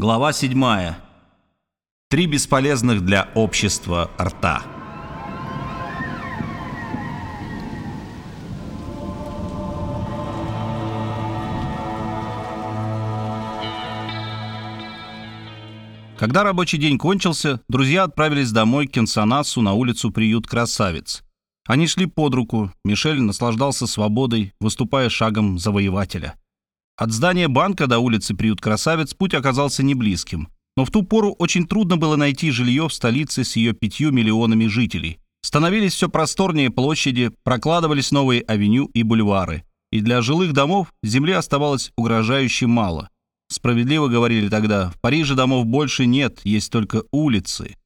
Глава 7. Три бесполезных для общества рта. Когда рабочий день кончился, друзья отправились домой к Кенсанасу на улицу Приют Красавец. Они шли под руку, Мишель наслаждался свободой, выступая шагом завоевателя. От здания банка до улицы Приют Красавец путь оказался не близким. Но в ту пору очень трудно было найти жилье в столице с ее пятью миллионами жителей. Становились все просторнее площади, прокладывались новые авеню и бульвары. И для жилых домов земли оставалось угрожающе мало. Справедливо говорили тогда, в Париже домов больше нет, есть только улицы.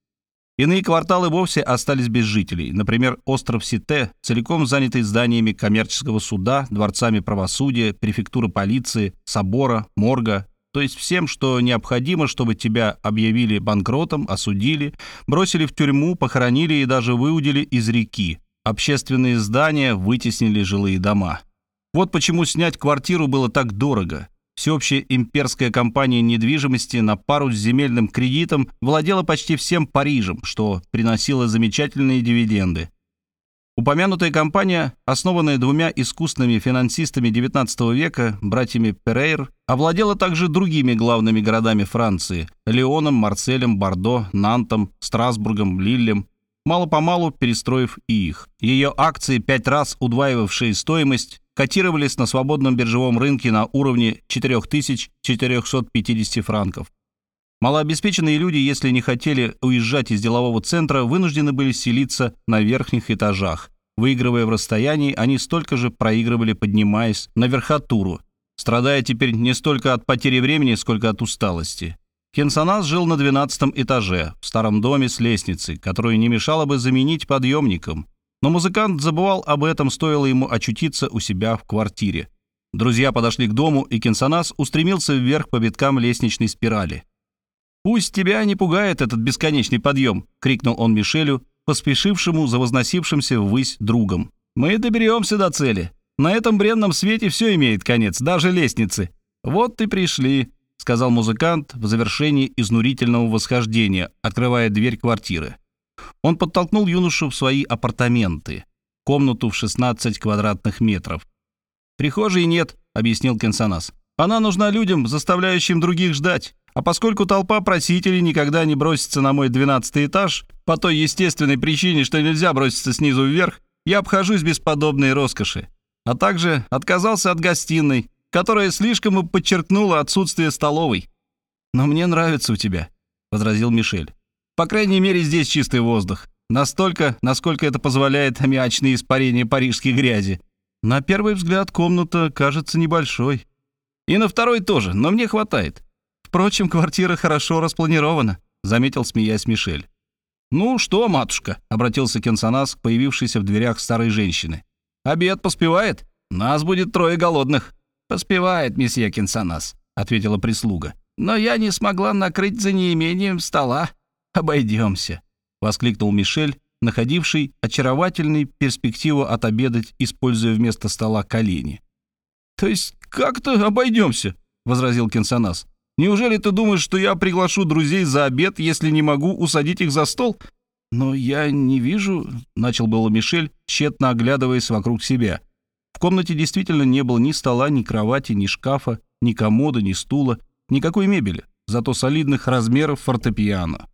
Иные кварталы вовсе остались без жителей. Например, остров Сите, целиком занятый зданиями коммерческого суда, дворцами правосудия, префектуры полиции, собора, морга, то есть всем, что необходимо, чтобы тебя объявили банкротом, осудили, бросили в тюрьму, похоронили и даже выудили из реки. Общественные здания вытеснили жилые дома. Вот почему снять квартиру было так дорого. Всеобщая имперская компания недвижимости на пару с земельным кредитом владела почти всем Парижем, что приносило замечательные дивиденды. Упомянутая компания, основанная двумя искусными финансистами XIX века, братьями Перейр, овладела также другими главными городами Франции – Леоном, Марселем, Бордо, Нантом, Страсбургом, Лиллем, мало-помалу перестроив и их. Ее акции, пять раз удваивавшие стоимость, котировались на свободном биржевом рынке на уровне 4450 франков. Малообеспеченные люди, если не хотели уезжать из делового центра, вынуждены были селиться на верхних этажах. Выигрывая в расстоянии, они столько же проигрывали, поднимаясь на верхотуру, страдая теперь не столько от потери времени, сколько от усталости. Кенсанас жил на 12 этаже, в старом доме с лестницей, которую не мешало бы заменить подъемником. Но музыкант забывал об этом, стоило ему очутиться у себя в квартире. Друзья подошли к дому, и Кенсанас устремился вверх по виткам лестничной спирали. «Пусть тебя не пугает этот бесконечный подъем!» — крикнул он Мишелю, поспешившему за возносившимся ввысь другом. «Мы доберемся до цели. На этом бренном свете все имеет конец, даже лестницы. Вот и пришли», — сказал музыкант в завершении изнурительного восхождения, открывая дверь квартиры. Он подтолкнул юношу в свои апартаменты, комнату в 16 квадратных метров. «Прихожей нет», — объяснил Кенсанас. «Она нужна людям, заставляющим других ждать. А поскольку толпа просителей никогда не бросится на мой двенадцатый этаж, по той естественной причине, что нельзя броситься снизу вверх, я обхожусь без подобной роскоши. А также отказался от гостиной, которая слишком и подчеркнула отсутствие столовой. «Но мне нравится у тебя», — возразил Мишель. По крайней мере, здесь чистый воздух. Настолько, насколько это позволяет аммиачные испарения парижской грязи. На первый взгляд комната кажется небольшой. И на второй тоже, но мне хватает. Впрочем, квартира хорошо распланирована, заметил, смеясь Мишель. «Ну что, матушка?» — обратился Кенсанас к появившейся в дверях старой женщины. «Обед поспевает? Нас будет трое голодных». «Поспевает, месье Кенсанас», — ответила прислуга. «Но я не смогла накрыть за неимением стола» обойдемся», — воскликнул Мишель, находивший очаровательной перспективу отобедать, используя вместо стола колени. «То есть как-то обойдемся?» — возразил Кенсанас. «Неужели ты думаешь, что я приглашу друзей за обед, если не могу усадить их за стол?» «Но я не вижу...» — начал было Мишель, тщетно оглядываясь вокруг себя. Комнате действительно не было ни стола, ни кровати, ни шкафа, ни комода, ни стула, никакой мебели, зато солидных размеров фортепиано.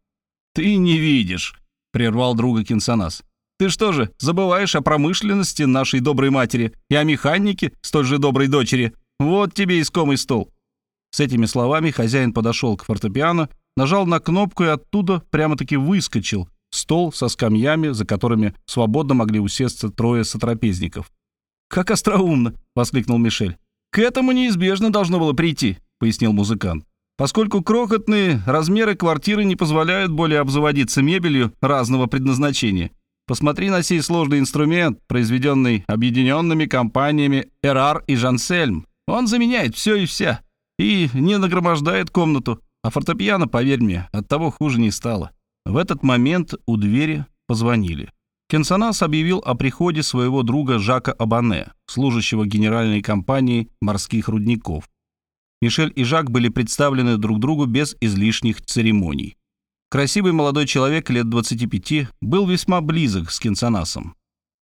«Ты не видишь», — прервал друга Кинсонас. «Ты что же, забываешь о промышленности нашей доброй матери и о механике столь же доброй дочери? Вот тебе искомый стол». С этими словами хозяин подошел к фортепиано, нажал на кнопку и оттуда прямо-таки выскочил стол со скамьями, за которыми свободно могли усесться трое сотрапезников. «Как остроумно!» — воскликнул Мишель. «К этому неизбежно должно было прийти», — пояснил музыкант поскольку крохотные размеры квартиры не позволяют более обзаводиться мебелью разного предназначения. Посмотри на сей сложный инструмент, произведенный объединенными компаниями Эрар и Жансельм. Он заменяет все и вся. И не нагромождает комнату. А фортепиано, поверь мне, от того хуже не стало. В этот момент у двери позвонили. Кенсонас объявил о приходе своего друга Жака Абане, служащего генеральной компании морских рудников. Мишель и Жак были представлены друг другу без излишних церемоний. Красивый молодой человек лет 25 был весьма близок с Кинсонасом.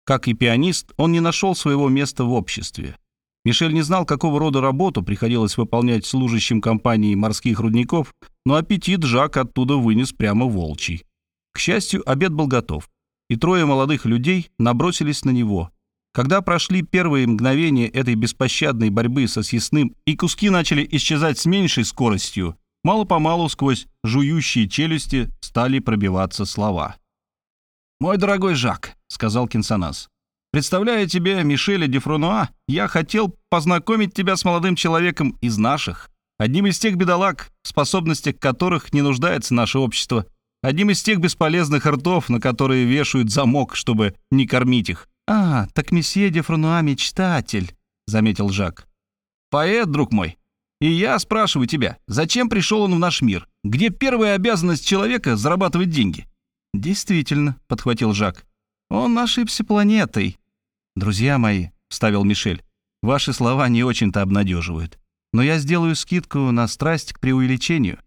Как и пианист, он не нашел своего места в обществе. Мишель не знал, какого рода работу приходилось выполнять служащим компании морских рудников, но аппетит Жак оттуда вынес прямо волчий. К счастью, обед был готов, и трое молодых людей набросились на него, когда прошли первые мгновения этой беспощадной борьбы со съестным и куски начали исчезать с меньшей скоростью, мало-помалу сквозь жующие челюсти стали пробиваться слова. «Мой дорогой Жак», — сказал Кинсонас, — «представляя тебе Мишеля Дефрунуа, я хотел познакомить тебя с молодым человеком из наших, одним из тех бедолаг, в способностях которых не нуждается наше общество, одним из тех бесполезных ртов, на которые вешают замок, чтобы не кормить их. «А, так месье де Франуа мечтатель», — заметил Жак. «Поэт, друг мой. И я спрашиваю тебя, зачем пришел он в наш мир? Где первая обязанность человека зарабатывать деньги?» «Действительно», — подхватил Жак. «Он ошибся планетой». «Друзья мои», — вставил Мишель, — «ваши слова не очень-то обнадеживают. Но я сделаю скидку на страсть к преувеличению».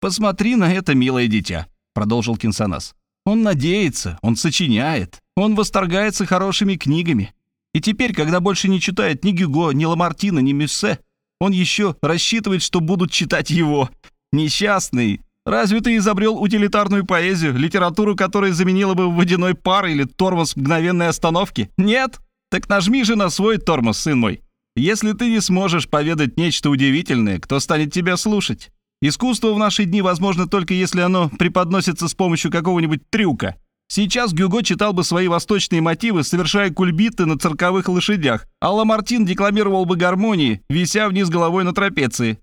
«Посмотри на это, милое дитя», — продолжил Кинсонас. «Он надеется, он сочиняет, он восторгается хорошими книгами. И теперь, когда больше не читает ни Гюго, ни Ламартина, ни Мюссе, он еще рассчитывает, что будут читать его. Несчастный. Разве ты изобрел утилитарную поэзию, литературу, которая заменила бы водяной пар или тормоз мгновенной остановки? Нет? Так нажми же на свой тормоз, сын мой. Если ты не сможешь поведать нечто удивительное, кто станет тебя слушать? Искусство в наши дни возможно только если оно преподносится с помощью какого-нибудь трюка. Сейчас Гюго читал бы свои восточные мотивы, совершая кульбиты на цирковых лошадях, а Ламартин декламировал бы гармонии, вися вниз головой на трапеции.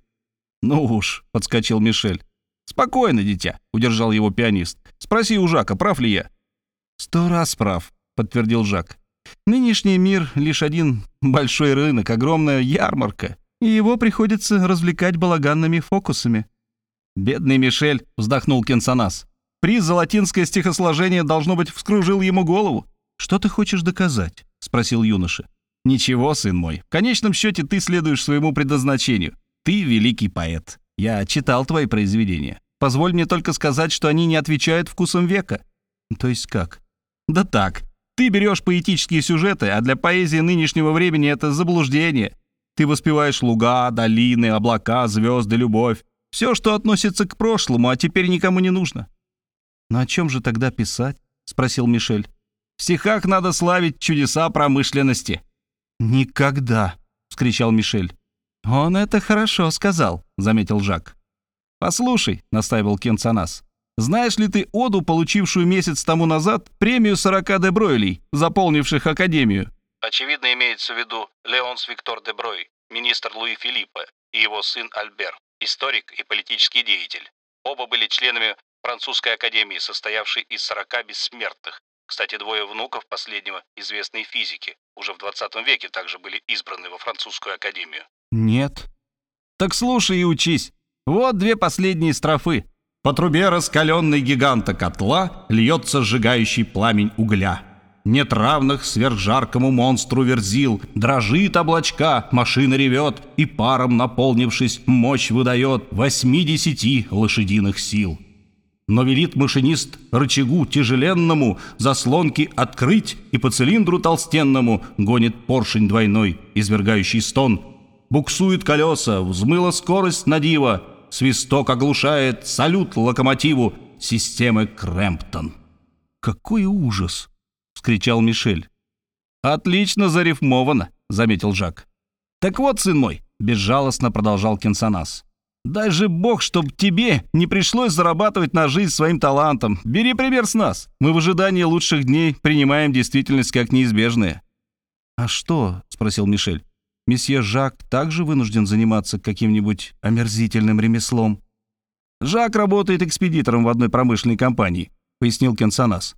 «Ну уж», — подскочил Мишель. «Спокойно, дитя», — удержал его пианист. «Спроси у Жака, прав ли я?» «Сто раз прав», — подтвердил Жак. «Нынешний мир — лишь один большой рынок, огромная ярмарка, и его приходится развлекать балаганными фокусами». «Бедный Мишель», — вздохнул Кенсонас. Приз за латинское стихосложение, должно быть, вскружил ему голову. «Что ты хочешь доказать?» — спросил юноша. «Ничего, сын мой. В конечном счете ты следуешь своему предназначению. Ты великий поэт. Я читал твои произведения. Позволь мне только сказать, что они не отвечают вкусам века». «То есть как?» «Да так. Ты берешь поэтические сюжеты, а для поэзии нынешнего времени это заблуждение. Ты воспеваешь луга, долины, облака, звезды, любовь. Все, что относится к прошлому, а теперь никому не нужно. «Но о чем же тогда писать?» — спросил Мишель. «В стихах надо славить чудеса промышленности». «Никогда!» — вскричал Мишель. «Он это хорошо сказал», — заметил Жак. «Послушай», — настаивал Кенцанас, «знаешь ли ты оду, получившую месяц тому назад премию 40 дебройлей, заполнивших Академию?» Очевидно, имеется в виду Леонс Виктор Деброй, министр Луи Филиппа, и его сын Альбер, историк и политический деятель. Оба были членами французской академии, состоявшей из 40 бессмертных. Кстати, двое внуков последнего, известные физики, уже в 20 веке также были избраны во французскую академию. Нет. Так слушай и учись. Вот две последние строфы. По трубе раскаленной гиганта котла льется сжигающий пламень угля. Нет равных сверхжаркому монстру верзил, Дрожит облачка, машина ревет, И паром наполнившись, мощь выдает Восьми-десяти лошадиных сил. Но велит машинист рычагу тяжеленному Заслонки открыть и по цилиндру толстенному Гонит поршень двойной, извергающий стон. Буксуют колеса, взмыла скорость на диво, Свисток оглушает салют локомотиву Системы Крэмптон. «Какой ужас!» — вскричал Мишель. «Отлично зарифмовано», — заметил Жак. «Так вот, сын мой», — безжалостно продолжал Кенсонас. Дай же бог, чтоб тебе не пришлось зарабатывать на жизнь своим талантом. Бери пример с нас. Мы в ожидании лучших дней принимаем действительность как неизбежное». «А что?» — спросил Мишель. «Месье Жак также вынужден заниматься каким-нибудь омерзительным ремеслом?» «Жак работает экспедитором в одной промышленной компании», — пояснил Кенсонас.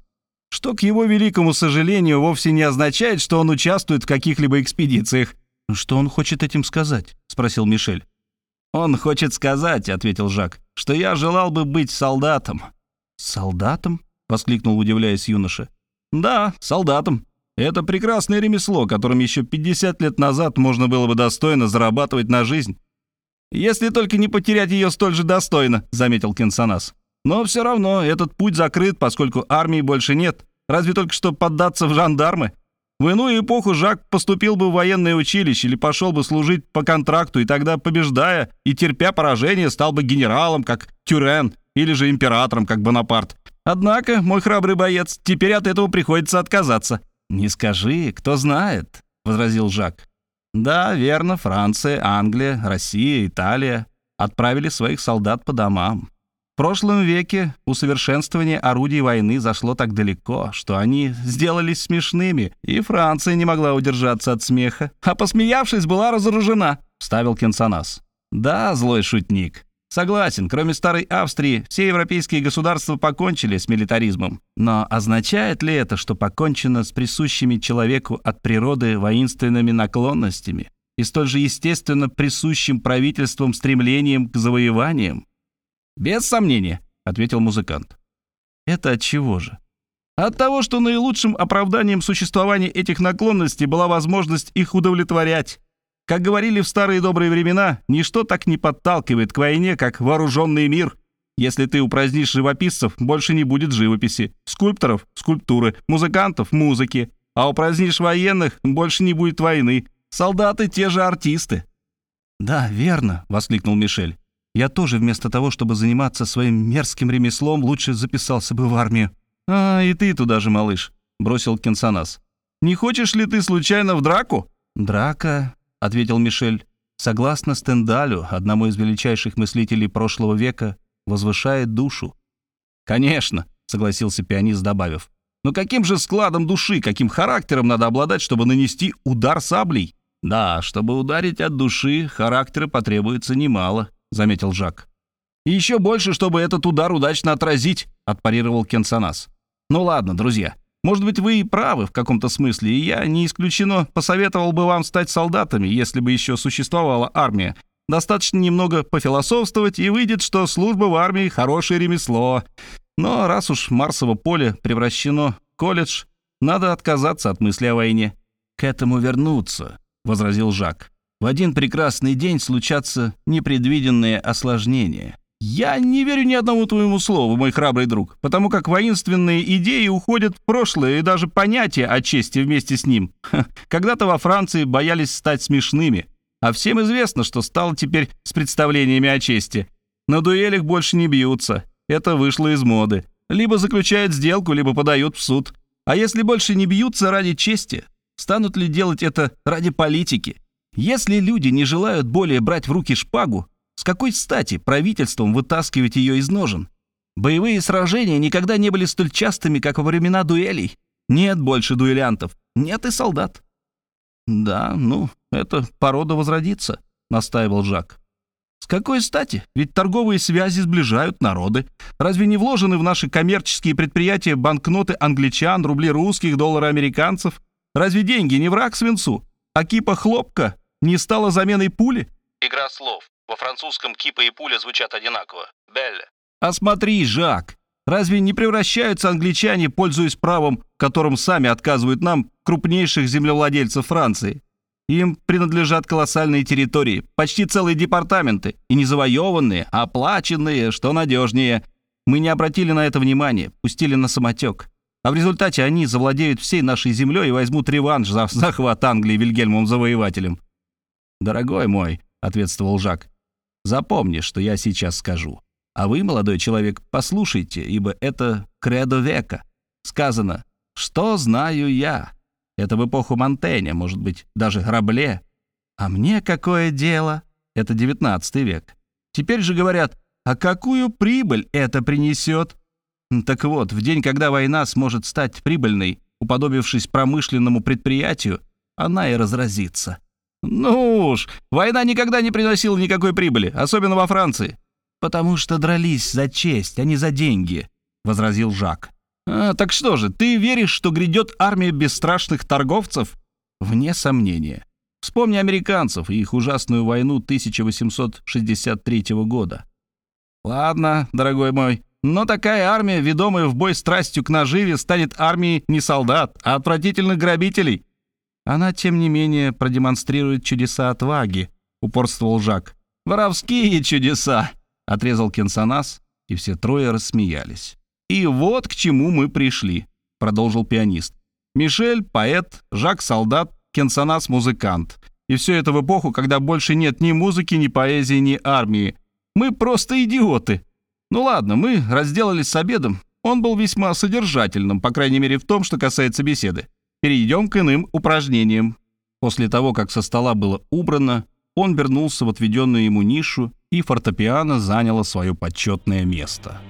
«Что, к его великому сожалению, вовсе не означает, что он участвует в каких-либо экспедициях». «Что он хочет этим сказать?» — спросил Мишель. «Он хочет сказать», — ответил Жак, — «что я желал бы быть солдатом». «Солдатом?» — воскликнул, удивляясь юноша. «Да, солдатом. Это прекрасное ремесло, которым еще 50 лет назад можно было бы достойно зарабатывать на жизнь. «Если только не потерять ее столь же достойно», — заметил Кенсанас. «Но все равно этот путь закрыт, поскольку армии больше нет. Разве только что поддаться в жандармы? В иную эпоху Жак поступил бы в военное училище или пошел бы служить по контракту, и тогда, побеждая и терпя поражение, стал бы генералом, как Тюрен, или же императором, как Бонапарт. Однако, мой храбрый боец, теперь от этого приходится отказаться». «Не скажи, кто знает», — возразил Жак. «Да, верно, Франция, Англия, Россия, Италия отправили своих солдат по домам. В прошлом веке усовершенствование орудий войны зашло так далеко, что они сделались смешными, и Франция не могла удержаться от смеха, а посмеявшись, была разоружена», — вставил Кенсанас. «Да, злой шутник. Согласен, кроме Старой Австрии, все европейские государства покончили с милитаризмом. Но означает ли это, что покончено с присущими человеку от природы воинственными наклонностями и столь же естественно присущим правительством стремлением к завоеваниям? «Без сомнения», — ответил музыкант. «Это от чего же?» От того, что наилучшим оправданием существования этих наклонностей была возможность их удовлетворять. Как говорили в старые добрые времена, ничто так не подталкивает к войне, как вооруженный мир. Если ты упразднишь живописцев, больше не будет живописи, скульпторов — скульптуры, музыкантов — музыки. А упразднишь военных — больше не будет войны. Солдаты — те же артисты. «Да, верно», — воскликнул Мишель. Я тоже вместо того, чтобы заниматься своим мерзким ремеслом, лучше записался бы в армию. А, и ты туда же, малыш, бросил Кенсанас. Не хочешь ли ты случайно в драку? Драка, ответил Мишель. Согласно Стендалю, одному из величайших мыслителей прошлого века, возвышает душу. Конечно, согласился пианист, добавив. Но каким же складом души, каким характером надо обладать, чтобы нанести удар саблей? Да, чтобы ударить от души, характера потребуется немало. — заметил Жак. «И еще больше, чтобы этот удар удачно отразить», — отпарировал Кенсанас. «Ну ладно, друзья, может быть, вы и правы в каком-то смысле, и я, не исключено, посоветовал бы вам стать солдатами, если бы еще существовала армия. Достаточно немного пофилософствовать, и выйдет, что служба в армии — хорошее ремесло. Но раз уж Марсово поле превращено в колледж, надо отказаться от мысли о войне». «К этому вернуться», — возразил Жак в один прекрасный день случатся непредвиденные осложнения. Я не верю ни одному твоему слову, мой храбрый друг, потому как воинственные идеи уходят в прошлое, и даже понятия о чести вместе с ним. Когда-то во Франции боялись стать смешными, а всем известно, что стало теперь с представлениями о чести. На дуэлях больше не бьются, это вышло из моды. Либо заключают сделку, либо подают в суд. А если больше не бьются ради чести, станут ли делать это ради политики? Если люди не желают более брать в руки шпагу, с какой стати правительством вытаскивать ее из ножен? Боевые сражения никогда не были столь частыми, как во времена дуэлей. Нет больше дуэлянтов, нет и солдат. «Да, ну, эта порода возродится», — настаивал Жак. «С какой стати? Ведь торговые связи сближают народы. Разве не вложены в наши коммерческие предприятия банкноты англичан, рубли русских, доллары американцев? Разве деньги не враг свинцу? А кипа хлопка не стала заменой пули? Игра слов. Во французском кипа и пуля звучат одинаково. Белле. А смотри, Жак, разве не превращаются англичане, пользуясь правом, которым сами отказывают нам, крупнейших землевладельцев Франции? Им принадлежат колоссальные территории, почти целые департаменты, и не завоеванные, а оплаченные, что надежнее. Мы не обратили на это внимания, пустили на самотек. А в результате они завладеют всей нашей землей и возьмут реванш за захват Англии Вильгельмом Завоевателем. «Дорогой мой», — ответствовал Жак, — «запомни, что я сейчас скажу. А вы, молодой человек, послушайте, ибо это кредо века. Сказано «Что знаю я?» Это в эпоху Монтэня, может быть, даже Рабле. А мне какое дело? Это девятнадцатый век. Теперь же говорят, а какую прибыль это принесет? Так вот, в день, когда война сможет стать прибыльной, уподобившись промышленному предприятию, она и разразится. «Ну уж, война никогда не приносила никакой прибыли, особенно во Франции». «Потому что дрались за честь, а не за деньги», — возразил Жак. «А, «Так что же, ты веришь, что грядет армия бесстрашных торговцев?» «Вне сомнения. Вспомни американцев и их ужасную войну 1863 года». «Ладно, дорогой мой, но такая армия, ведомая в бой страстью к наживе, станет армией не солдат, а отвратительных грабителей. Она, тем не менее, продемонстрирует чудеса отваги, упорствовал Жак. «Воровские чудеса!» — отрезал Кенсанас, и все трое рассмеялись. «И вот к чему мы пришли», — продолжил пианист. «Мишель — поэт, Жак — солдат, Кенсанас — музыкант. И все это в эпоху, когда больше нет ни музыки, ни поэзии, ни армии. Мы просто идиоты. Ну ладно, мы разделались с обедом. Он был весьма содержательным, по крайней мере в том, что касается беседы. Перейдем к иным упражнениям. После того, как со стола было убрано, он вернулся в отведенную ему нишу, и фортепиано заняло свое почетное место.